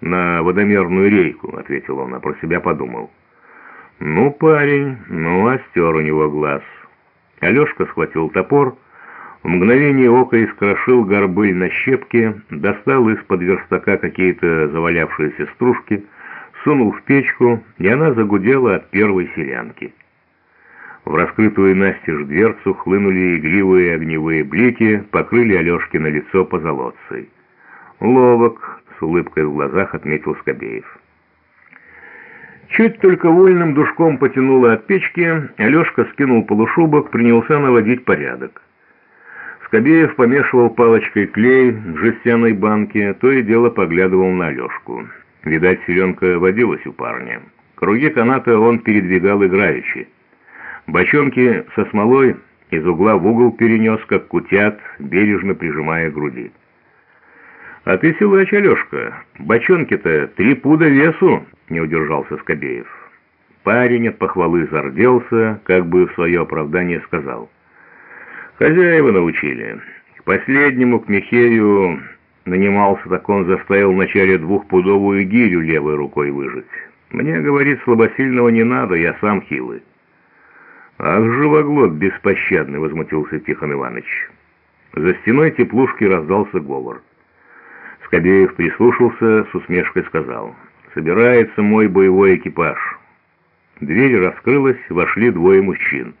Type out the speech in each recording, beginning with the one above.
на водомерную рейку», — ответил он, а про себя подумал. «Ну, парень, ну, остер у него глаз». Алешка схватил топор, в мгновение ока искрошил горбыль на щепке, достал из-под верстака какие-то завалявшиеся стружки, сунул в печку, и она загудела от первой селянки. В раскрытую настежь дверцу хлынули игривые огневые блики, покрыли Алешкино лицо позолотцей. «Ловок», — с улыбкой в глазах отметил Скобеев. Чуть только вольным душком потянуло от печки, Алешка скинул полушубок, принялся наводить порядок. Скобеев помешивал палочкой клей в жестяной банке, то и дело поглядывал на Алешку. Видать, селенка водилась у парня. Круги каната он передвигал играючи. Бочонки со смолой из угла в угол перенес, как кутят, бережно прижимая груди. «А ты силач, Алешка, бочонки-то три пуда весу!» — не удержался Скобеев. Парень от похвалы зарделся, как бы в свое оправдание сказал. «Хозяева научили. К последнему, к Михею, нанимался, так он заставил вначале двухпудовую гирю левой рукой выжать. Мне, говорит, слабосильного не надо, я сам хилый». «Ах, живоглот беспощадный!» — возмутился Тихон Иванович. За стеной теплушки раздался говор. Скобеев прислушался, с усмешкой сказал. «Собирается мой боевой экипаж». Дверь раскрылась, вошли двое мужчин.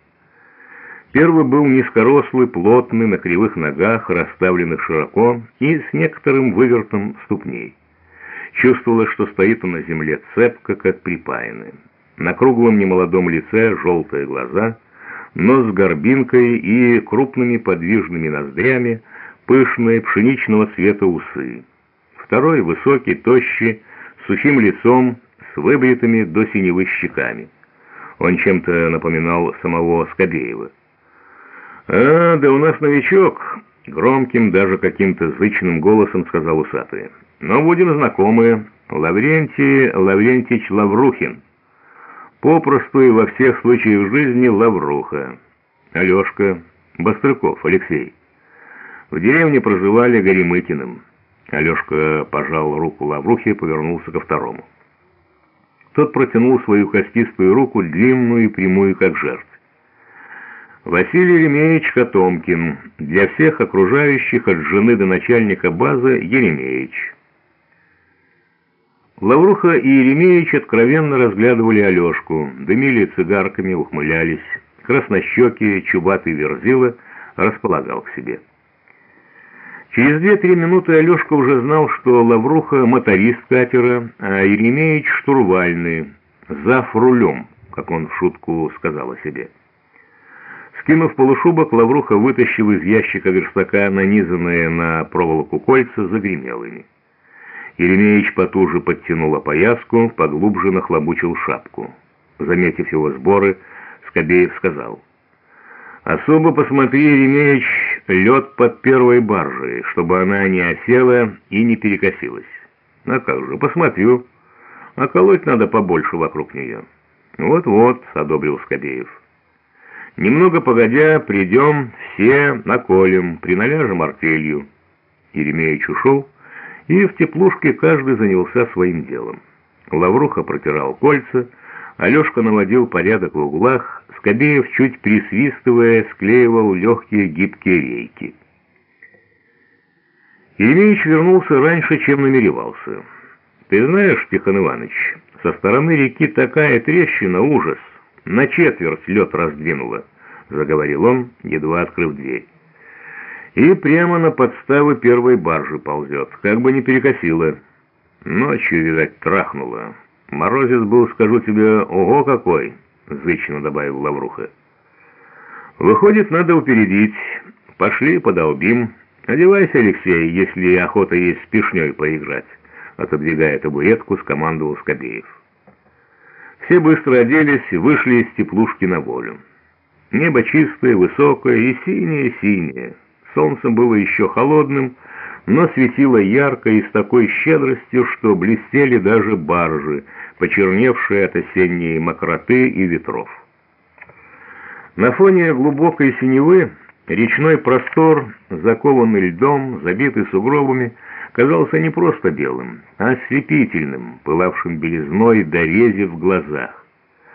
Первый был низкорослый, плотный, на кривых ногах, расставленных широко и с некоторым вывертом ступней. Чувствовалось, что стоит он на земле цепко, как припаянный. На круглом немолодом лице желтые глаза, нос с горбинкой и крупными подвижными ноздрями, пышные пшеничного цвета усы. Второй высокий, тощий, с сухим лицом, с выбритыми до синевы щеками. Он чем-то напоминал самого Скобеева. «А, да у нас новичок», — громким, даже каким-то зычным голосом сказал усатый. «Но будем знакомы. Лаврентий Лаврентич Лаврухин. Попросту и во всех случаях жизни Лавруха. Алешка, Бастрыков, Алексей. В деревне проживали Горемыкиным». Алешка пожал руку Лаврухе и повернулся ко второму. Тот протянул свою костистую руку, длинную и прямую, как жертв. Василий Еремеевич Котомкин, для всех окружающих от жены до начальника базы Еремеевич. Лавруха и Еремеевич откровенно разглядывали Алешку, дымили цигарками, ухмылялись. Краснощекий, чубатый верзила располагал к себе. Через две-три минуты Алешка уже знал, что Лавруха — моторист катера, а Еремеевич — штурвальный, зав рулем, как он в шутку сказал о себе. Скинув полушубок, Лавруха вытащил из ящика верстака нанизанные на проволоку кольца, загремел ими. Еремеевич потуже подтянул опояску, поглубже нахлобучил шапку. Заметив его сборы, Скобеев сказал, «Особо посмотри, Еремеевич, лед под первой баржей, чтобы она не осела и не перекосилась. А как же, посмотрю. А колоть надо побольше вокруг нее. Вот-вот, одобрил Скобеев. Немного погодя, придем, все наколем, приналяжем артелью. Еремеевич ушел, и в теплушке каждый занялся своим делом. Лавруха протирал кольца, Алешка наводил порядок в углах, Скобеев, чуть присвистывая, склеивал легкие гибкие рейки. Еремеевич вернулся раньше, чем намеревался. «Ты знаешь, Тихон Иванович, со стороны реки такая трещина, ужас, на четверть лед раздвинула», — заговорил он, едва открыв дверь. «И прямо на подставы первой баржи ползет, как бы не перекосило. Ночью, видать, трахнуло. Морозец был, скажу тебе, ого какой!» — зычно добавил Лавруха. «Выходит, надо упередить. Пошли, подолбим. Одевайся, Алексей, если охота есть с пешней поиграть», — отодвигая табуретку, скомандовал Скобеев. Все быстро оделись и вышли из теплушки на волю. Небо чистое, высокое и синее-синее. Солнце было еще холодным, но светило ярко и с такой щедростью, что блестели даже баржи, почерневшие от осенней мокроты и ветров. На фоне глубокой синевы речной простор, закованный льдом, забитый сугробами, казался не просто белым, а ослепительным, пылавшим белизной до рези в глазах.